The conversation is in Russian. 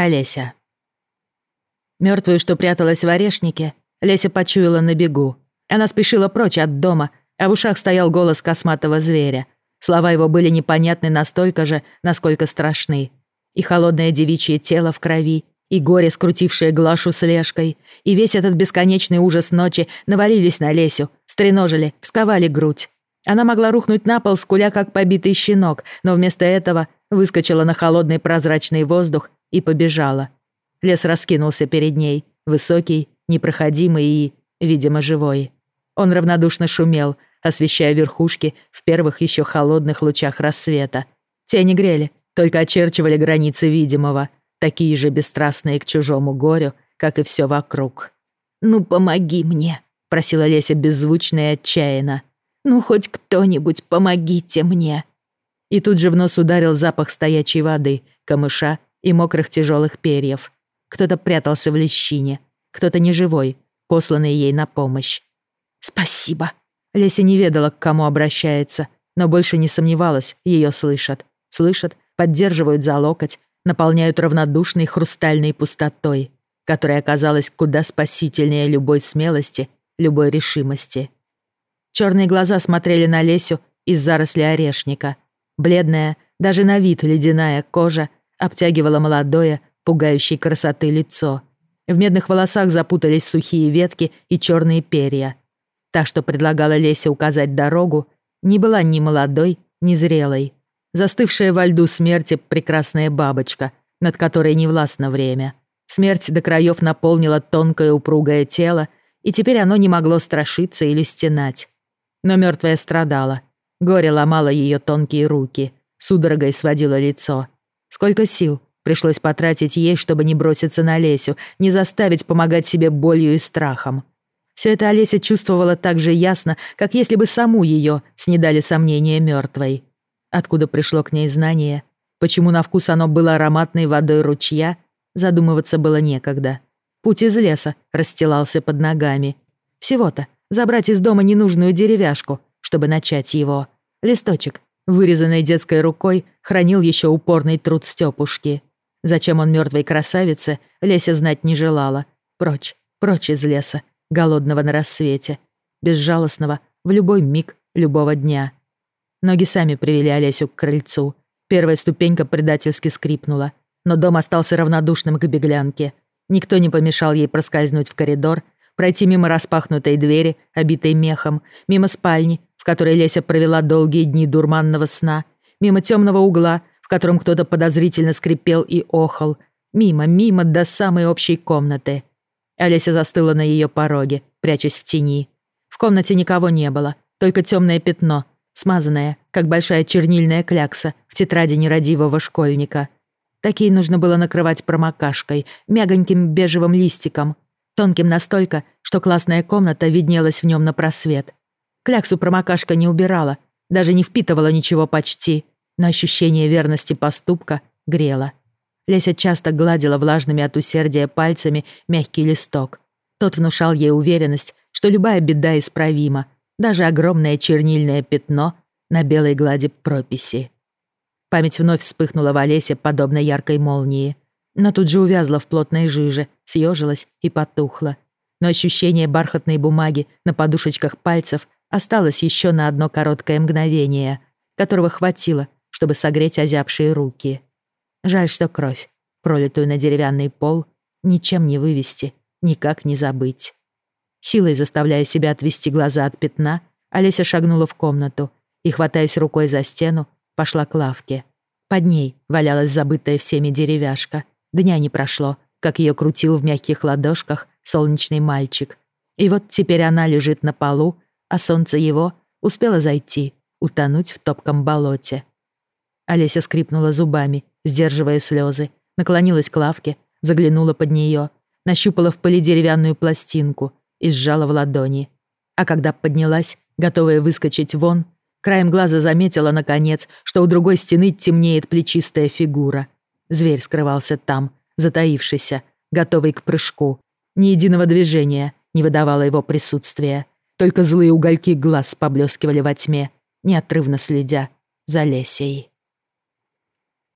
Олеся. Мертвую, что пряталась в орешнике, Леся почуяла на бегу. Она спешила прочь от дома, а в ушах стоял голос косматого зверя. Слова его были непонятны настолько же, насколько страшны. И холодное девичье тело в крови, и горе, скрутившее Глашу с Лешкой, и весь этот бесконечный ужас ночи навалились на Лесю, стреножили, всковали грудь. Она могла рухнуть на пол, скуля как побитый щенок, но вместо этого выскочила на холодный прозрачный воздух и побежала. Лес раскинулся перед ней, высокий, непроходимый и, видимо, живой. Он равнодушно шумел, освещая верхушки в первых еще холодных лучах рассвета. Тени грели, только очерчивали границы видимого, такие же бесстрастные к чужому горю, как и все вокруг. «Ну, помоги мне», — просила Леся беззвучно и отчаянно. «Ну, хоть кто-нибудь помогите мне». И тут же в нос ударил запах стоячей воды, камыша и мокрых тяжелых перьев. Кто-то прятался в лещине, кто-то неживой, посланный ей на помощь. «Спасибо!» Леся не ведала, к кому обращается, но больше не сомневалась, ее слышат. Слышат, поддерживают за локоть, наполняют равнодушной хрустальной пустотой, которая оказалась куда спасительнее любой смелости, любой решимости. Черные глаза смотрели на Лесю из заросли орешника. Бледная, даже на вид ледяная кожа обтягивала молодое, пугающей красоты лицо. В медных волосах запутались сухие ветки и черные перья. Та, что предлагала Лесе указать дорогу, не была ни молодой, ни зрелой. Застывшая во льду смерти прекрасная бабочка, над которой не властно время. Смерть до краев наполнила тонкое упругое тело, и теперь оно не могло страшиться или стенать. Но мертвая страдала. Горе ломало ее тонкие руки, судорогой сводило лицо. Сколько сил пришлось потратить ей, чтобы не броситься на Лесю, не заставить помогать себе болью и страхом. Все это Олеся чувствовала так же ясно, как если бы саму ее снедали сомнения мертвой. Откуда пришло к ней знание, почему на вкус оно было ароматной водой ручья, задумываться было некогда. Путь из леса расстилался под ногами. Всего-то забрать из дома ненужную деревяшку, чтобы начать его. Листочек, вырезанный детской рукой, хранил еще упорный труд Стёпушки. Зачем он мертвой красавице, Леся знать не желала. Прочь, прочь из леса, голодного на рассвете, безжалостного в любой миг любого дня. Ноги сами привели Олесю к крыльцу. Первая ступенька предательски скрипнула, но дом остался равнодушным к беглянке. Никто не помешал ей проскользнуть в коридор, пройти мимо распахнутой двери, обитой мехом, мимо спальни, в которой Леся провела долгие дни дурманного сна, мимо темного угла, в котором кто-то подозрительно скрипел и охал, мимо, мимо до самой общей комнаты. Олеся застыла на ее пороге, прячась в тени. В комнате никого не было, только темное пятно, смазанное, как большая чернильная клякса в тетради нерадивого школьника. Такие нужно было накрывать промокашкой, мягоньким бежевым листиком, тонким настолько, что классная комната виднелась в нем на просвет. Кляксу промокашка не убирала, даже не впитывала ничего почти, но ощущение верности поступка грело. Леся часто гладила влажными от усердия пальцами мягкий листок. Тот внушал ей уверенность, что любая беда исправима, даже огромное чернильное пятно на белой глади прописи. Память вновь вспыхнула в Олесе, подобно яркой молнии, но тут же увязла в плотной жиже, съежилась и потухла. Но ощущение бархатной бумаги на подушечках пальцев осталось еще на одно короткое мгновение, которого хватило, чтобы согреть озябшие руки. Жаль, что кровь, пролитую на деревянный пол, ничем не вывести, никак не забыть. Силой заставляя себя отвести глаза от пятна, Олеся шагнула в комнату и, хватаясь рукой за стену, пошла к лавке. Под ней валялась забытая всеми деревяшка. Дня не прошло, как ее крутил в мягких ладошках солнечный мальчик. И вот теперь она лежит на полу, а солнце его успело зайти, утонуть в топком болоте. Олеся скрипнула зубами, сдерживая слезы, наклонилась к лавке, заглянула под нее, нащупала в пыли деревянную пластинку и сжала в ладони. А когда поднялась, готовая выскочить вон, краем глаза заметила, наконец, что у другой стены темнеет плечистая фигура. Зверь скрывался там, затаившийся, готовый к прыжку. Ни единого движения не выдавало его присутствия. Только злые угольки глаз поблескивали во тьме, неотрывно следя за Лесей.